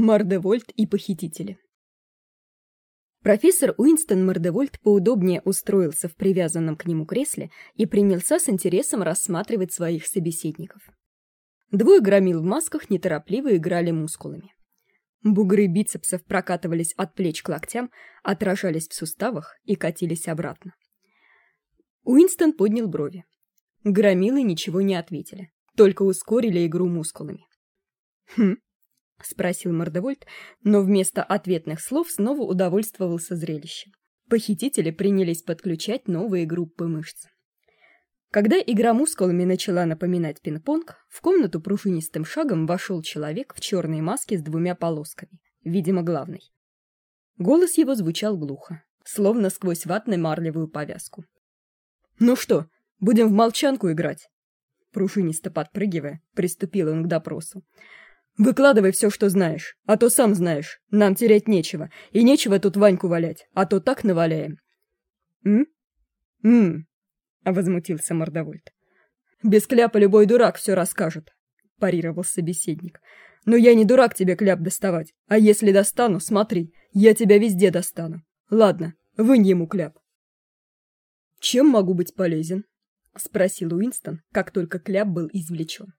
Мардевольт и похитители. Профессор Уинстон Мардевольт поудобнее устроился в привязанном к нему кресле и принялся с интересом рассматривать своих собеседников. Двое громил в масках неторопливо играли мускулами. Бугры бицепсов прокатывались от плеч к локтям, отражались в суставах и катились обратно. Уинстон поднял брови. Громилы ничего не ответили, только ускорили игру мускулами. «Хм», — спросил Мордовольт, но вместо ответных слов снова удовольствовался зрелищем. Похитители принялись подключать новые группы мышц. Когда игра мускулами начала напоминать пинг-понг, в комнату пружинистым шагом вошел человек в черной маске с двумя полосками, видимо, главный. Голос его звучал глухо, словно сквозь ватно-марлевую повязку. «Ну что, будем в молчанку играть?» Пружинисто подпрыгивая, приступил он к допросу. Выкладывай все, что знаешь, а то сам знаешь, нам терять нечего, и нечего тут Ваньку валять, а то так наваляем. М? М? возмутился Мордовольт. Без кляпа любой дурак все расскажет, парировал собеседник. Но я не дурак тебе кляп доставать, а если достану, смотри, я тебя везде достану. Ладно, вынь ему кляп. Чем могу быть полезен? спросил Уинстон, как только кляп был извлечен.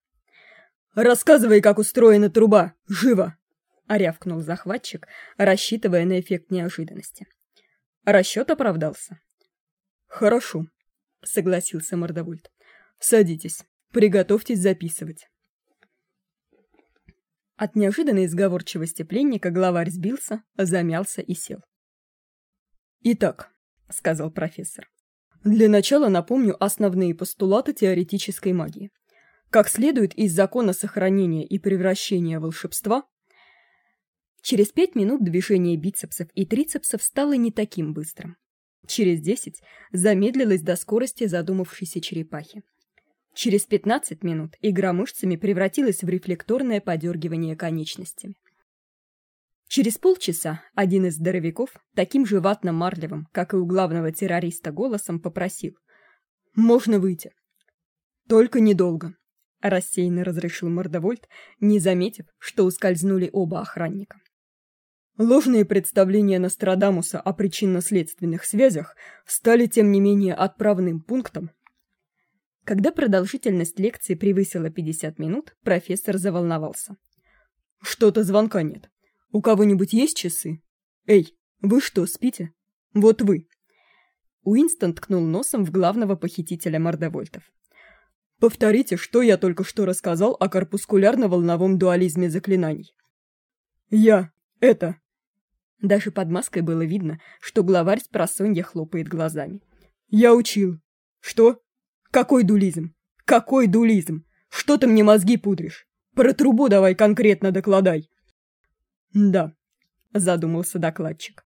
«Рассказывай, как устроена труба! Живо!» — рявкнул захватчик, рассчитывая на эффект неожиданности. Расчет оправдался. «Хорошо», — согласился Мордовольт. «Садитесь, приготовьтесь записывать». От неожиданной изговорчивости пленника главарь сбился, замялся и сел. «Итак», — сказал профессор, — «для начала напомню основные постулаты теоретической магии. Как следует из закона сохранения и превращения волшебства, через пять минут движение бицепсов и трицепсов стало не таким быстрым. Через десять замедлилось до скорости задумавшейся черепахи. Через 15 минут игра мышцами превратилась в рефлекторное подергивание конечностями. Через полчаса один из здоровяков, таким же ватно-марлевым, как и у главного террориста голосом, попросил «Можно выйти?» «Только недолго. — рассеянно разрешил Мордовольт, не заметив, что ускользнули оба охранника. Ложные представления Нострадамуса о причинно-следственных связях стали, тем не менее, отправным пунктом. Когда продолжительность лекции превысила 50 минут, профессор заволновался. «Что-то звонка нет. У кого-нибудь есть часы? Эй, вы что, спите? Вот вы!» Уинстон ткнул носом в главного похитителя мордовольтов. Повторите, что я только что рассказал о корпускулярно-волновом дуализме заклинаний. Я. Это. Даже под маской было видно, что главарь с просонья хлопает глазами. Я учил. Что? Какой дулизм? Какой дулизм? Что ты мне мозги пудришь? Про трубу давай конкретно докладай. Да, задумался докладчик.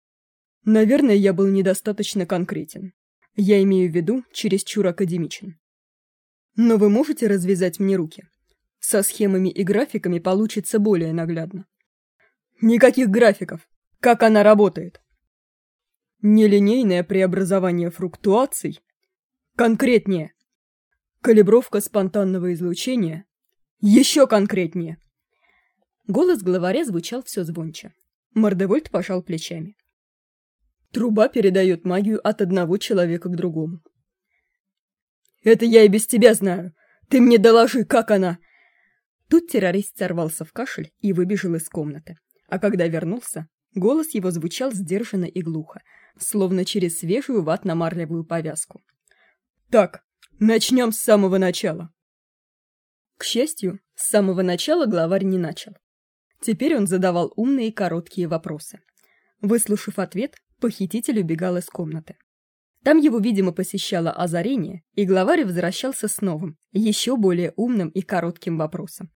Наверное, я был недостаточно конкретен. Я имею в виду чересчур академичен. Но вы можете развязать мне руки? Со схемами и графиками получится более наглядно. Никаких графиков. Как она работает? Нелинейное преобразование фруктуаций? Конкретнее. Калибровка спонтанного излучения? Еще конкретнее. Голос главаря звучал все звонче. Мордевольт пожал плечами. Труба передает магию от одного человека к другому. Это я и без тебя знаю. Ты мне доложи, как она!» Тут террорист сорвался в кашель и выбежал из комнаты. А когда вернулся, голос его звучал сдержанно и глухо, словно через свежую ватно-марлевую повязку. «Так, начнем с самого начала». К счастью, с самого начала главарь не начал. Теперь он задавал умные короткие вопросы. Выслушав ответ, похититель убегал из комнаты. Там его, видимо, посещало озарение, и главарь возвращался с новым, еще более умным и коротким вопросом.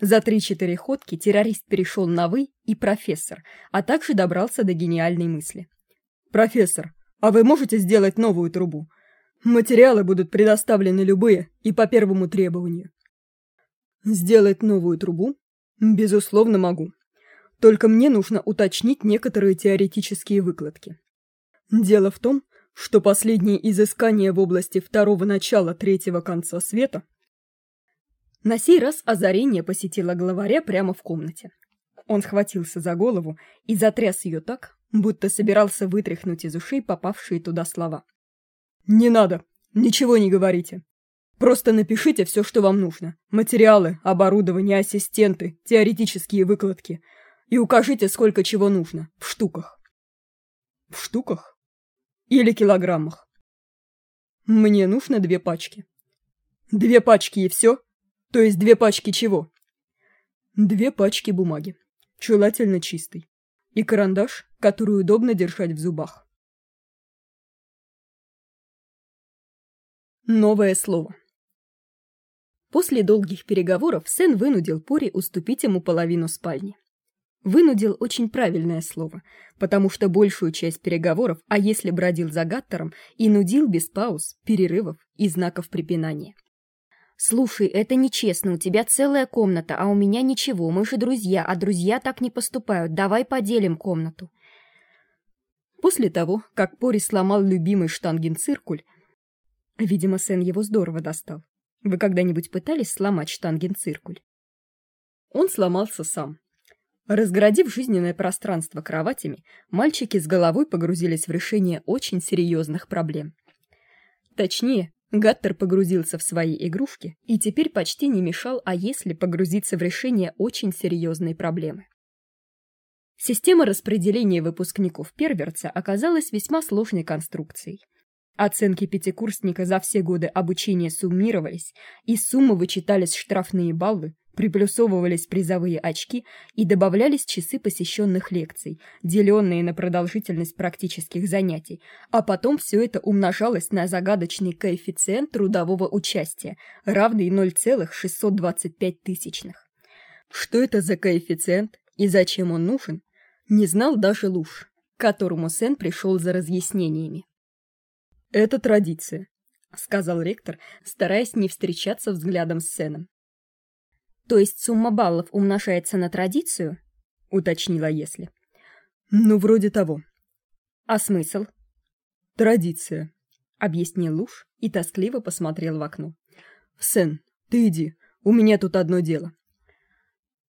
За три-четыре ходки террорист перешел на «вы» и «профессор», а также добрался до гениальной мысли. «Профессор, а вы можете сделать новую трубу? Материалы будут предоставлены любые и по первому требованию». «Сделать новую трубу? Безусловно, могу. Только мне нужно уточнить некоторые теоретические выкладки. Дело в том, что последние изыскания в области второго начала третьего конца света на сей раз озарение посетило главаря прямо в комнате. Он схватился за голову и затряс ее так, будто собирался вытряхнуть из ушей попавшие туда слова. «Не надо! Ничего не говорите! Просто напишите все, что вам нужно. Материалы, оборудование, ассистенты, теоретические выкладки. И укажите, сколько чего нужно. В штуках». «В штуках? Или килограммах?» «Мне нужно две пачки». «Две пачки и все? То есть две пачки чего?» «Две пачки бумаги, желательно чистой, и карандаш, который удобно держать в зубах». Новое слово. После долгих переговоров Сен вынудил Пори уступить ему половину спальни. Вынудил очень правильное слово, потому что большую часть переговоров, а если бродил за Гаттером, и нудил без пауз, перерывов и знаков препинания. «Слушай, это нечестно, у тебя целая комната, а у меня ничего, мы же друзья, а друзья так не поступают, давай поделим комнату». После того, как Пори сломал любимый штангенциркуль, видимо, Сен его здорово достал. Вы когда-нибудь пытались сломать штангенциркуль? Он сломался сам. Разгородив жизненное пространство кроватями, мальчики с головой погрузились в решение очень серьезных проблем. Точнее, Гаттер погрузился в свои игрушки и теперь почти не мешал, а если погрузиться в решение очень серьезной проблемы. Система распределения выпускников Перверца оказалась весьма сложной конструкцией. Оценки пятикурсника за все годы обучения суммировались, из суммы вычитались штрафные баллы, приплюсовывались призовые очки и добавлялись часы посещенных лекций, деленные на продолжительность практических занятий, а потом все это умножалось на загадочный коэффициент трудового участия, равный 0,625 тысячных. Что это за коэффициент и зачем он нужен, не знал даже Луж, к которому Сен пришел за разъяснениями. «Это традиция», — сказал ректор, стараясь не встречаться взглядом с Сеном. «То есть сумма баллов умножается на традицию?» — уточнила Если. «Ну, вроде того». «А смысл?» «Традиция», — объяснил Луж и тоскливо посмотрел в окно. «Сен, ты иди, у меня тут одно дело».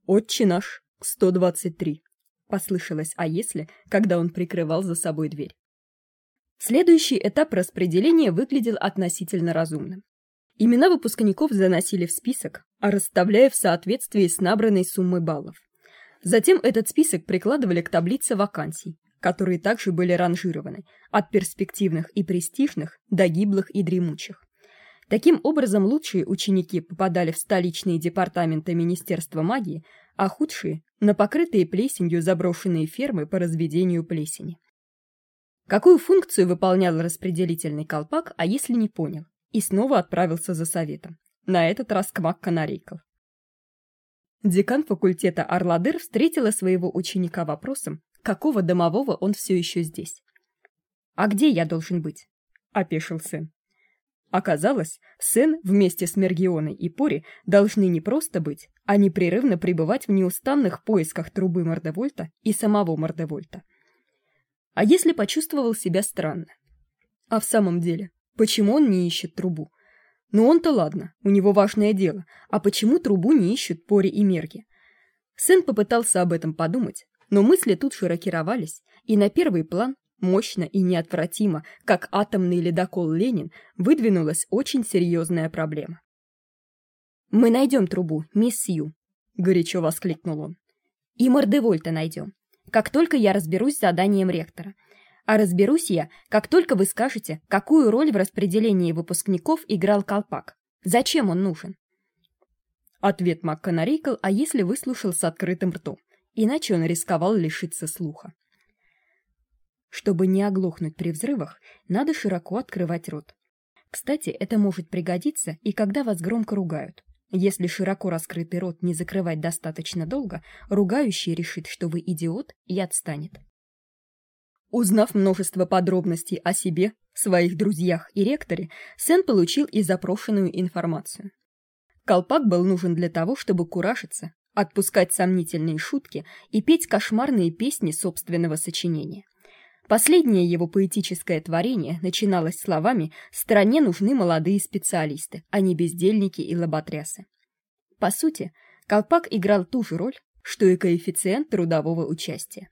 «Отче наш, 123», — послышалось «а если», когда он прикрывал за собой дверь. Следующий этап распределения выглядел относительно разумным. Имена выпускников заносили в список, а расставляя в соответствии с набранной суммой баллов. Затем этот список прикладывали к таблице вакансий, которые также были ранжированы от перспективных и престижных до гиблых и дремучих. Таким образом, лучшие ученики попадали в столичные департаменты Министерства магии, а худшие – на покрытые плесенью заброшенные фермы по разведению плесени. Какую функцию выполнял распределительный колпак, а если не понял, и снова отправился за советом. На этот раз к Макканарейкл. Декан факультета Орладыр встретила своего ученика вопросом, какого домового он все еще здесь. «А где я должен быть?» — опешил сын. Оказалось, сын вместе с Мергионой и Пори должны не просто быть, а непрерывно пребывать в неустанных поисках трубы Мордевольта и самого Мордевольта — а если почувствовал себя странно? А в самом деле, почему он не ищет трубу? Ну он-то ладно, у него важное дело, а почему трубу не ищут Пори и Мерги? Сын попытался об этом подумать, но мысли тут широкировались, и на первый план, мощно и неотвратимо, как атомный ледокол Ленин, выдвинулась очень серьезная проблема. «Мы найдем трубу, мисс Сью», — горячо воскликнул он. «И Мордевольта найдем как только я разберусь с заданием ректора. А разберусь я, как только вы скажете, какую роль в распределении выпускников играл колпак. Зачем он нужен? Ответ МакКонарейкл, а если выслушал с открытым ртом, иначе он рисковал лишиться слуха. Чтобы не оглохнуть при взрывах, надо широко открывать рот. Кстати, это может пригодиться и когда вас громко ругают. Если широко раскрытый рот не закрывать достаточно долго, ругающий решит, что вы идиот, и отстанет. Узнав множество подробностей о себе, своих друзьях и ректоре, Сен получил и запрошенную информацию. Колпак был нужен для того, чтобы куражиться, отпускать сомнительные шутки и петь кошмарные песни собственного сочинения. Последнее его поэтическое творение начиналось словами «Стране нужны молодые специалисты, а не бездельники и лоботрясы». По сути, Колпак играл ту же роль, что и коэффициент трудового участия.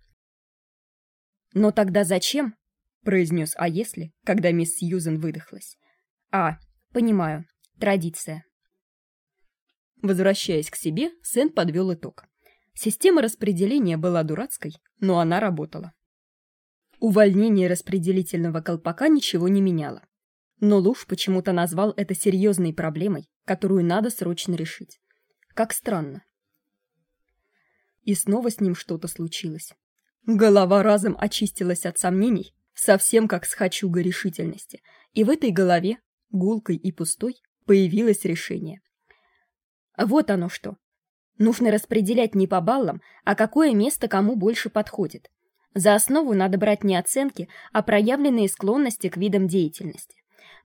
«Но тогда зачем?» — произнес «а если», когда мисс Сьюзен выдохлась. «А, понимаю, традиция». Возвращаясь к себе, Сэн подвел итог. Система распределения была дурацкой, но она работала. Увольнение распределительного колпака ничего не меняло. Но Луж почему-то назвал это серьезной проблемой, которую надо срочно решить. Как странно. И снова с ним что-то случилось. Голова разом очистилась от сомнений, совсем как с хачуга решительности, и в этой голове, гулкой и пустой, появилось решение. Вот оно что. Нужно распределять не по баллам, а какое место кому больше подходит. За основу надо брать не оценки, а проявленные склонности к видам деятельности.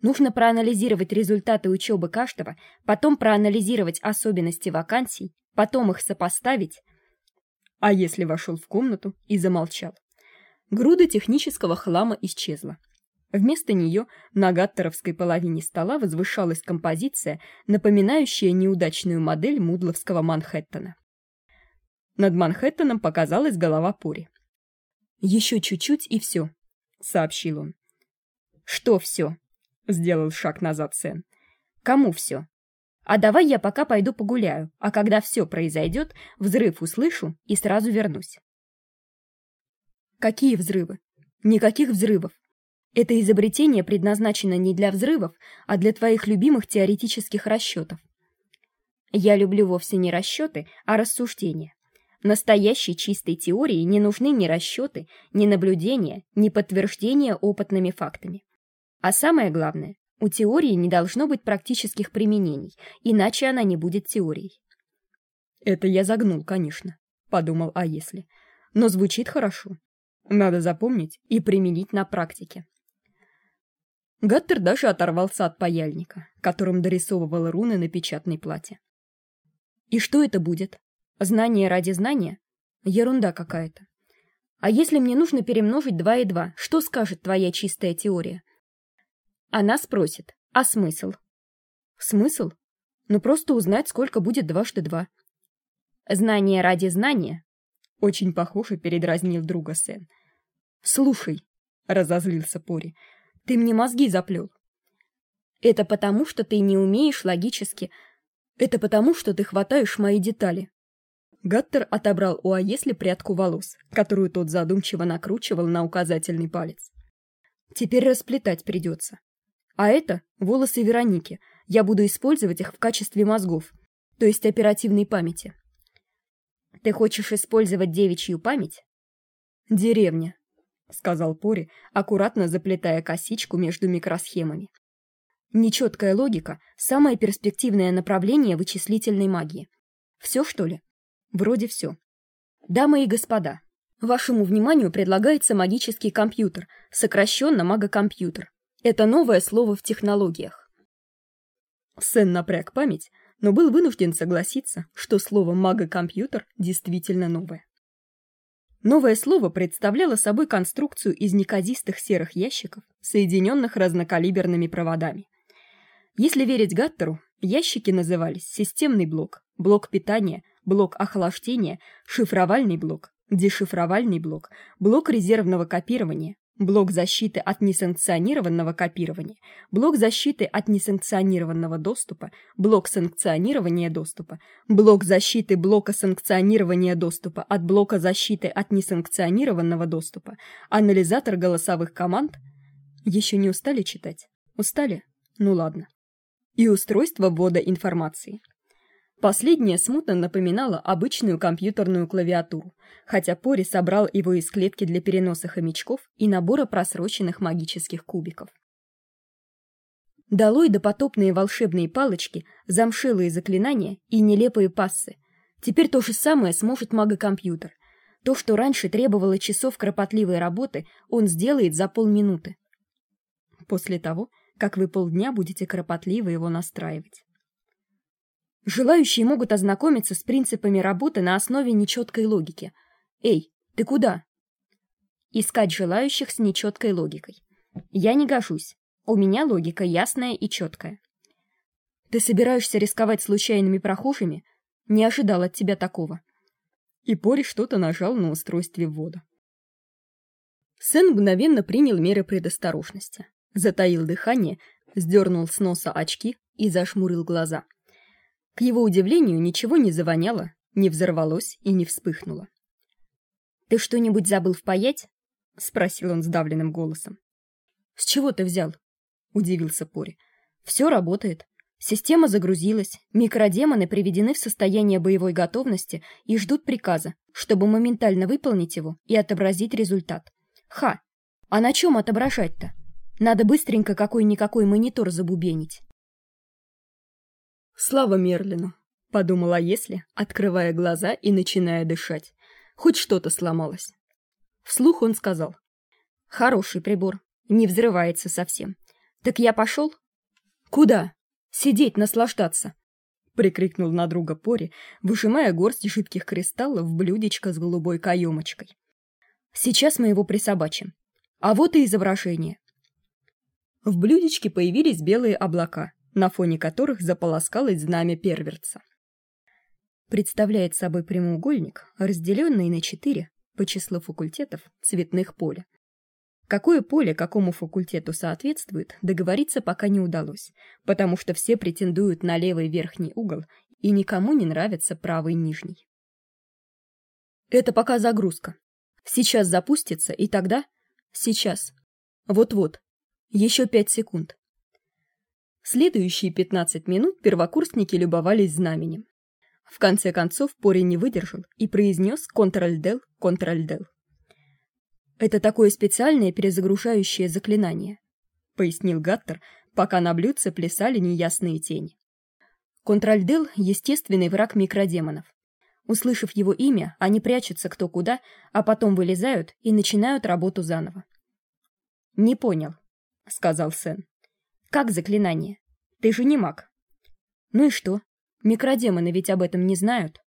Нужно проанализировать результаты учебы каждого, потом проанализировать особенности вакансий, потом их сопоставить. А если вошел в комнату и замолчал? Груда технического хлама исчезла. Вместо нее на гаттеровской половине стола возвышалась композиция, напоминающая неудачную модель мудловского Манхэттена. Над Манхэттеном показалась голова Пори. «Еще чуть-чуть и все», — сообщил он. «Что все?» — сделал шаг назад Сен. «Кому все?» «А давай я пока пойду погуляю, а когда все произойдет, взрыв услышу и сразу вернусь». «Какие взрывы? Никаких взрывов. Это изобретение предназначено не для взрывов, а для твоих любимых теоретических расчетов. Я люблю вовсе не расчеты, а рассуждения. Настоящей чистой теории не нужны ни расчеты, ни наблюдения, ни подтверждения опытными фактами. А самое главное, у теории не должно быть практических применений, иначе она не будет теорией. Это я загнул, конечно, подумал, а если. Но звучит хорошо. Надо запомнить и применить на практике. Гаттер даже оторвался от паяльника, которым дорисовывал руны на печатной плате. И что это будет? Знание ради знания? Ерунда какая-то. А если мне нужно перемножить два и два, что скажет твоя чистая теория? Она спросит, а смысл? Смысл? Ну просто узнать, сколько будет дважды два. Знание ради знания? Очень похоже передразнил друга Сен. Слушай, разозлился Пори, — ты мне мозги заплел. Это потому, что ты не умеешь логически. Это потому, что ты хватаешь мои детали. Гаттер отобрал у Аесли прядку волос, которую тот задумчиво накручивал на указательный палец. Теперь расплетать придется. А это волосы Вероники. Я буду использовать их в качестве мозгов, то есть оперативной памяти. Ты хочешь использовать девичью память? Деревня, — сказал Пори, аккуратно заплетая косичку между микросхемами. «Нечеткая логика — самое перспективное направление вычислительной магии. Все, что ли? Вроде все. Дамы и господа, вашему вниманию предлагается магический компьютер, сокращенно магокомпьютер. Это новое слово в технологиях». Сен напряг память, но был вынужден согласиться, что слово «магокомпьютер» действительно новое. Новое слово представляло собой конструкцию из неказистых серых ящиков, соединенных разнокалиберными проводами. Если верить Гаттеру, ящики назывались системный блок, блок питания, блок охлаждения, шифровальный блок, дешифровальный блок, блок резервного копирования, блок защиты от несанкционированного копирования, блок защиты от несанкционированного доступа, блок санкционирования доступа, блок защиты блока санкционирования доступа от блока защиты от несанкционированного доступа, анализатор голосовых команд. Еще не устали читать? Устали? Ну ладно. И устройство ввода информации. Последнее смутно напоминало обычную компьютерную клавиатуру, хотя Пори собрал его из клетки для переноса хомячков и набора просроченных магических кубиков. Долой допотопные волшебные палочки, замшелые заклинания и нелепые пассы. Теперь то же самое сможет магокомпьютер. То, что раньше требовало часов кропотливой работы, он сделает за полминуты. После того, как вы полдня будете кропотливо его настраивать. Желающие могут ознакомиться с принципами работы на основе нечеткой логики. Эй, ты куда? Искать желающих с нечеткой логикой. Я не гожусь. У меня логика ясная и четкая. Ты собираешься рисковать случайными прохожими? Не ожидал от тебя такого. и Пори что-то нажал на устройстве ввода. Сэн мгновенно принял меры предосторожности, затаил дыхание, сдернул с носа очки и зашмурил глаза. К его удивлению, ничего не завоняло, не взорвалось и не вспыхнуло. «Ты что-нибудь забыл впаять?» — спросил он сдавленным голосом. «С чего ты взял?» — удивился Пори. «Все работает. Система загрузилась, микродемоны приведены в состояние боевой готовности и ждут приказа, чтобы моментально выполнить его и отобразить результат. Ха! А на чем отображать-то? Надо быстренько какой-никакой монитор забубенить. Слава Мерлину, подумала если, открывая глаза и начиная дышать. Хоть что-то сломалось. Вслух он сказал. Хороший прибор, не взрывается совсем. Так я пошел? Куда? Сидеть, наслаждаться!» Прикрикнул на друга Пори, выжимая горсть жидких кристаллов в блюдечко с голубой каемочкой. «Сейчас мы его присобачим. А вот и изображение». В блюдечке появились белые облака, на фоне которых заполоскалось знамя перверца. Представляет собой прямоугольник, разделенный на четыре по числу факультетов цветных поля. Какое поле какому факультету соответствует, договориться пока не удалось, потому что все претендуют на левый верхний угол, и никому не нравится правый нижний. Это пока загрузка. Сейчас запустится, и тогда... Сейчас. Вот-вот. Еще пять секунд. Следующие пятнадцать минут первокурсники любовались знаменем. В конце концов Пори не выдержал и произнес «Контроль-дел, контроль-дел». Это такое специальное перезагружающее заклинание, пояснил Гаттер, пока на блюдце плясали неясные тени. Контральдел — естественный враг микродемонов. Услышав его имя, они прячутся кто куда, а потом вылезают и начинают работу заново. «Не понял», — сказал Сен. «Как заклинание? Ты же не маг». «Ну и что? Микродемоны ведь об этом не знают».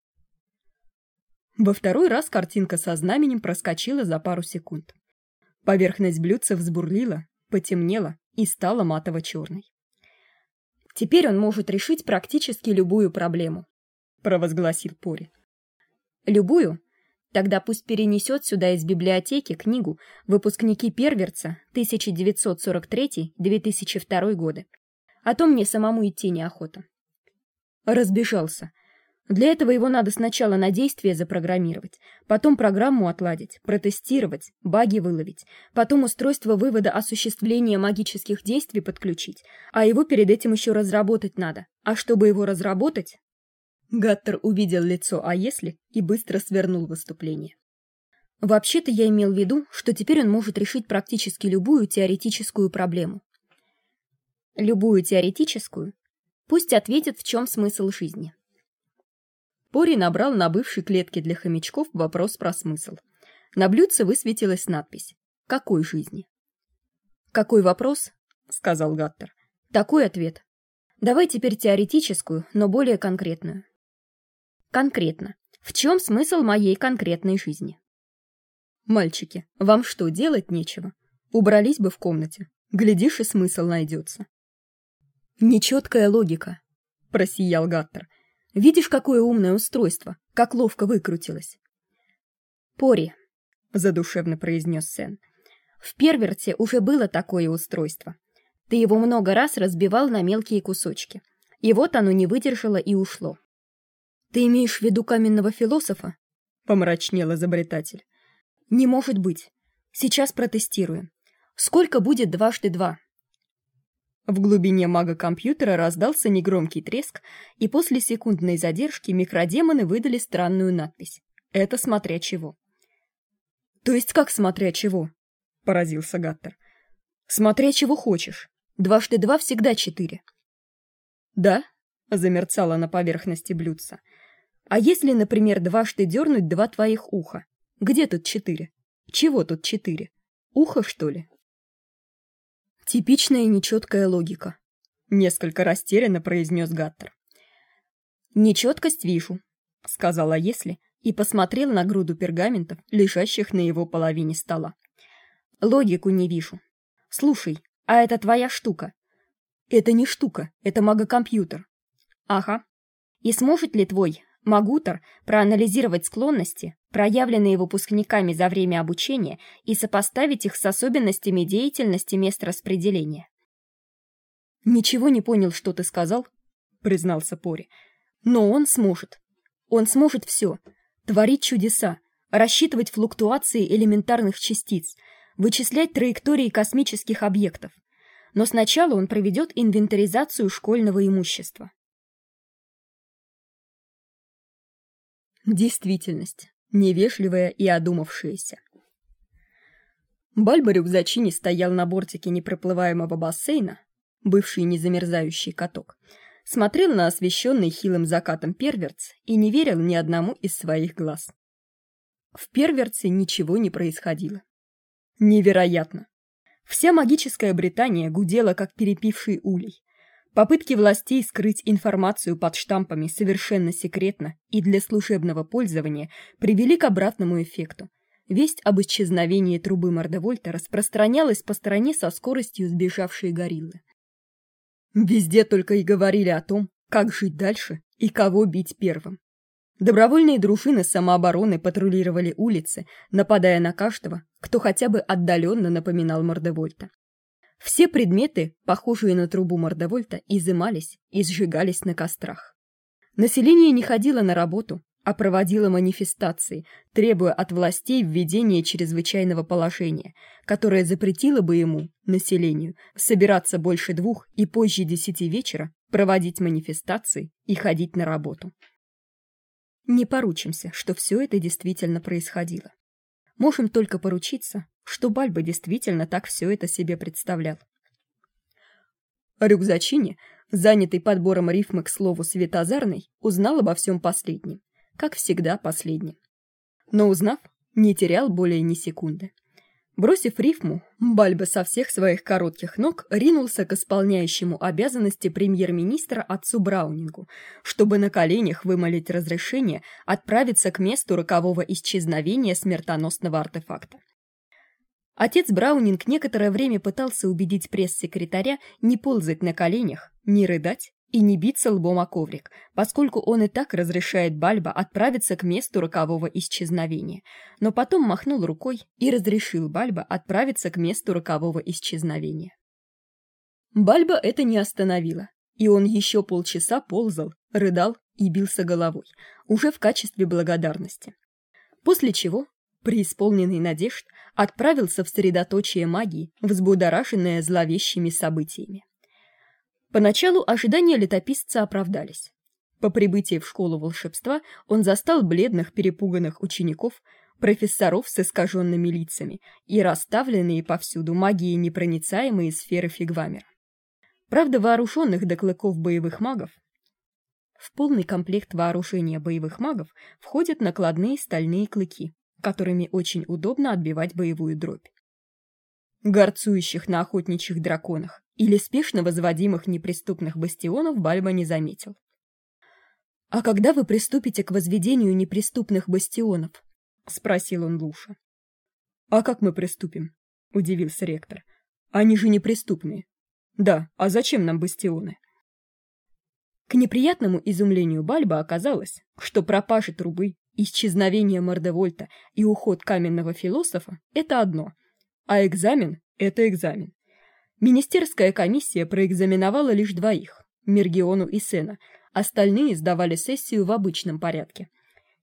Во второй раз картинка со знаменем проскочила за пару секунд. Поверхность блюдца взбурлила, потемнела и стала матово-черной. «Теперь он может решить практически любую проблему», — провозгласил Пори. «Любую? Тогда пусть перенесет сюда из библиотеки книгу «Выпускники Перверца 1943-2002 годы». А то мне самому идти неохота». Разбежался — для этого его надо сначала на действие запрограммировать, потом программу отладить, протестировать, баги выловить, потом устройство вывода осуществления магических действий подключить, а его перед этим еще разработать надо. А чтобы его разработать... Гаттер увидел лицо «а если» и быстро свернул выступление. Вообще-то я имел в виду, что теперь он может решить практически любую теоретическую проблему. Любую теоретическую? Пусть ответит, в чем смысл жизни. Пори набрал на бывшей клетке для хомячков вопрос про смысл. На блюдце высветилась надпись «Какой жизни?». «Какой вопрос?» — сказал Гаттер. «Такой ответ. Давай теперь теоретическую, но более конкретную». «Конкретно. В чем смысл моей конкретной жизни?» «Мальчики, вам что, делать нечего? Убрались бы в комнате. Глядишь, и смысл найдется». «Нечеткая логика», — просиял Гаттер. Видишь, какое умное устройство, как ловко выкрутилось. Пори, задушевно произнес Сен. В Перверте уже было такое устройство. Ты его много раз разбивал на мелкие кусочки. И вот оно не выдержало и ушло. Ты имеешь в виду каменного философа? Помрачнел изобретатель. Не может быть. Сейчас протестируем. Сколько будет дважды два? В глубине мага-компьютера раздался негромкий треск, и после секундной задержки микродемоны выдали странную надпись. Это смотря чего. «То есть как смотря чего?» — поразился Гаттер. «Смотря чего хочешь. Дважды два всегда четыре». «Да?» — замерцало на поверхности блюдца. «А если, например, дважды дернуть два твоих уха? Где тут четыре? Чего тут четыре? Ухо, что ли?» Типичная нечеткая логика. Несколько растерянно произнес Гаттер. Нечеткость вижу, сказала Если и посмотрел на груду пергаментов, лежащих на его половине стола. Логику не вижу. Слушай, а это твоя штука? Это не штука, это магокомпьютер. Ага. И сможет ли твой Магутер проанализировать склонности, проявленные выпускниками за время обучения, и сопоставить их с особенностями деятельности мест распределения. «Ничего не понял, что ты сказал», — признался Пори. «Но он сможет. Он сможет все. Творить чудеса, рассчитывать флуктуации элементарных частиц, вычислять траектории космических объектов. Но сначала он проведет инвентаризацию школьного имущества. Действительность. Невежливая и одумавшаяся. Бальба рюкзачини стоял на бортике непроплываемого бассейна, бывший незамерзающий каток, смотрел на освещенный хилым закатом перверц и не верил ни одному из своих глаз. В перверце ничего не происходило. Невероятно. Вся магическая Британия гудела, как перепивший улей. Попытки властей скрыть информацию под штампами совершенно секретно и для служебного пользования привели к обратному эффекту. Весть об исчезновении трубы Мордевольта распространялась по стране со скоростью сбежавшей гориллы. Везде только и говорили о том, как жить дальше и кого бить первым. Добровольные дружины самообороны патрулировали улицы, нападая на каждого, кто хотя бы отдаленно напоминал Мордевольта. Все предметы, похожие на трубу Мордевольта, изымались и сжигались на кострах. Население не ходило на работу, а проводило манифестации, требуя от властей введения чрезвычайного положения, которое запретило бы ему, населению, собираться больше двух и позже десяти вечера, проводить манифестации и ходить на работу. Не поручимся, что все это действительно происходило. Можем только поручиться, что Бальба действительно так все это себе представлял. Рюкзачини, занятый подбором рифмы к слову Светозарной, узнал обо всем последнем, как всегда последнем. Но узнав, не терял более ни секунды. Бросив рифму, Бальба со всех своих коротких ног ринулся к исполняющему обязанности премьер-министра отцу Браунингу, чтобы на коленях вымолить разрешение отправиться к месту рокового исчезновения смертоносного артефакта. Отец Браунинг некоторое время пытался убедить пресс-секретаря не ползать на коленях, не рыдать и не биться лбом о коврик, поскольку он и так разрешает Бальба отправиться к месту рокового исчезновения, но потом махнул рукой и разрешил Бальба отправиться к месту рокового исчезновения. Бальба это не остановило, и он еще полчаса ползал, рыдал и бился головой, уже в качестве благодарности. После чего, преисполненный надежд, отправился в средоточие магии, взбудораженное зловещими событиями. Поначалу ожидания летописца оправдались. По прибытии в школу волшебства он застал бледных перепуганных учеников, профессоров с искаженными лицами и расставленные повсюду магии непроницаемые сферы фигвамера. Правда, вооруженных до клыков боевых магов в полный комплект вооружения боевых магов входят накладные стальные клыки, которыми очень удобно отбивать боевую дробь. Горцующих на охотничьих драконах или спешно возводимых неприступных бастионов Бальба не заметил. «А когда вы приступите к возведению неприступных бастионов?» — спросил он Луша. «А как мы приступим?» — удивился ректор. «Они же неприступные. Да, а зачем нам бастионы?» К неприятному изумлению Бальба оказалось, что пропажа трубы, исчезновение Мордевольта и уход каменного философа — это одно, а экзамен — это экзамен. Министерская комиссия проэкзаменовала лишь двоих – Мергиону и Сена, остальные сдавали сессию в обычном порядке.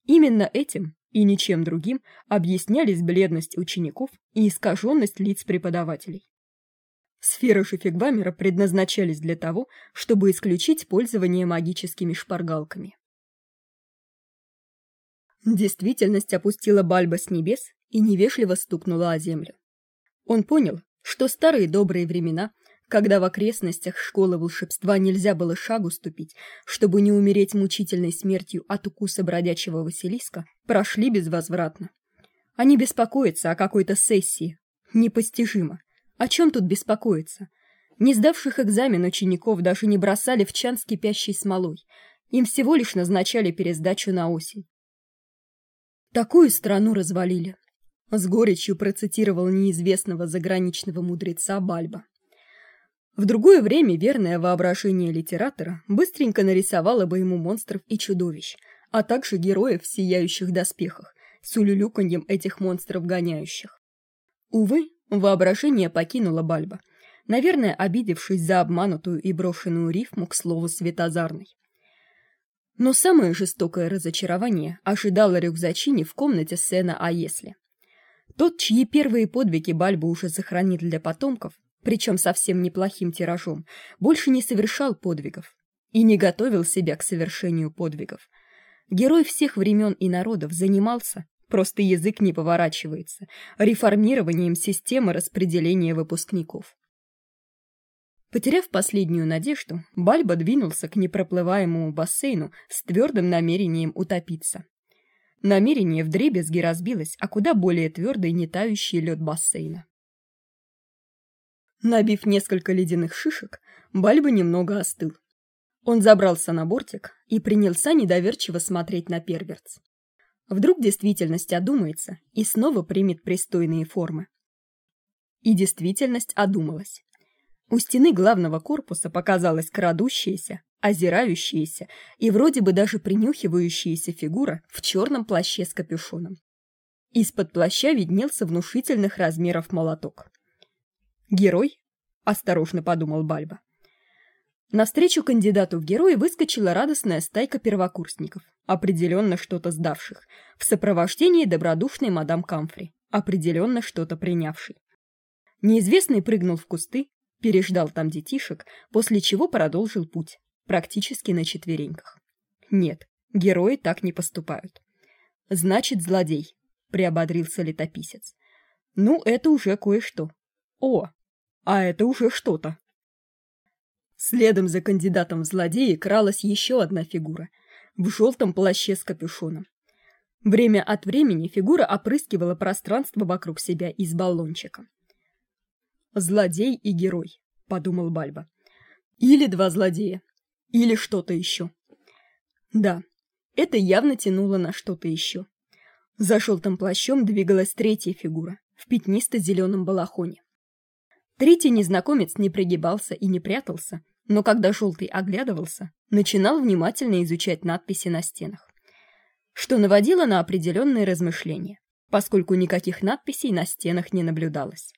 Именно этим и ничем другим объяснялись бледность учеников и искаженность лиц преподавателей. Сферы же фигвамера предназначались для того, чтобы исключить пользование магическими шпаргалками. Действительность опустила Бальба с небес и невежливо стукнула о землю. Он понял, что старые добрые времена, когда в окрестностях школы волшебства нельзя было шагу ступить, чтобы не умереть мучительной смертью от укуса бродячего Василиска, прошли безвозвратно. Они беспокоятся о какой-то сессии. Непостижимо. О чем тут беспокоиться? Не сдавших экзамен учеников даже не бросали в чан с кипящей смолой. Им всего лишь назначали пересдачу на осень. Такую страну развалили, с горечью процитировал неизвестного заграничного мудреца Бальба. В другое время верное воображение литератора быстренько нарисовало бы ему монстров и чудовищ, а также героев в сияющих доспехах, с улюлюканьем этих монстров гоняющих. Увы, воображение покинуло Бальба, наверное, обидевшись за обманутую и брошенную рифму к слову светозарной. Но самое жестокое разочарование ожидало рюкзачини в комнате сцена «А если?». Тот, чьи первые подвиги Бальба уже сохранит для потомков, причем совсем неплохим тиражом, больше не совершал подвигов и не готовил себя к совершению подвигов. Герой всех времен и народов занимался, просто язык не поворачивается, реформированием системы распределения выпускников. Потеряв последнюю надежду, Бальба двинулся к непроплываемому бассейну с твердым намерением утопиться. Намерение вдребезги разбилось, а куда более твердый не тающий лед бассейна. Набив несколько ледяных шишек, Бальба немного остыл. Он забрался на бортик и принялся недоверчиво смотреть на перверц. Вдруг действительность одумается и снова примет пристойные формы. И действительность одумалась. У стены главного корпуса показалась крадущаяся, озирающаяся и вроде бы даже принюхивающаяся фигура в черном плаще с капюшоном. Из-под плаща виднелся внушительных размеров молоток. Герой? Осторожно подумал Бальба. Навстречу кандидату в герои выскочила радостная стайка первокурсников, определенно что-то сдавших, в сопровождении добродушной мадам Камфри, определенно что-то принявшей. Неизвестный прыгнул в кусты, переждал там детишек, после чего продолжил путь, практически на четвереньках. Нет, герои так не поступают. Значит, злодей, приободрился летописец. Ну, это уже кое-что. О, а это уже что-то. Следом за кандидатом в злодеи кралась еще одна фигура в желтом плаще с капюшоном. Время от времени фигура опрыскивала пространство вокруг себя из баллончика. Злодей и герой, подумал Бальба. Или два злодея, или что-то еще. Да, это явно тянуло на что-то еще. За желтым плащом двигалась третья фигура в пятнисто-зеленом балахоне. Третий незнакомец не пригибался и не прятался, но когда желтый оглядывался, начинал внимательно изучать надписи на стенах. Что наводило на определенные размышления, поскольку никаких надписей на стенах не наблюдалось.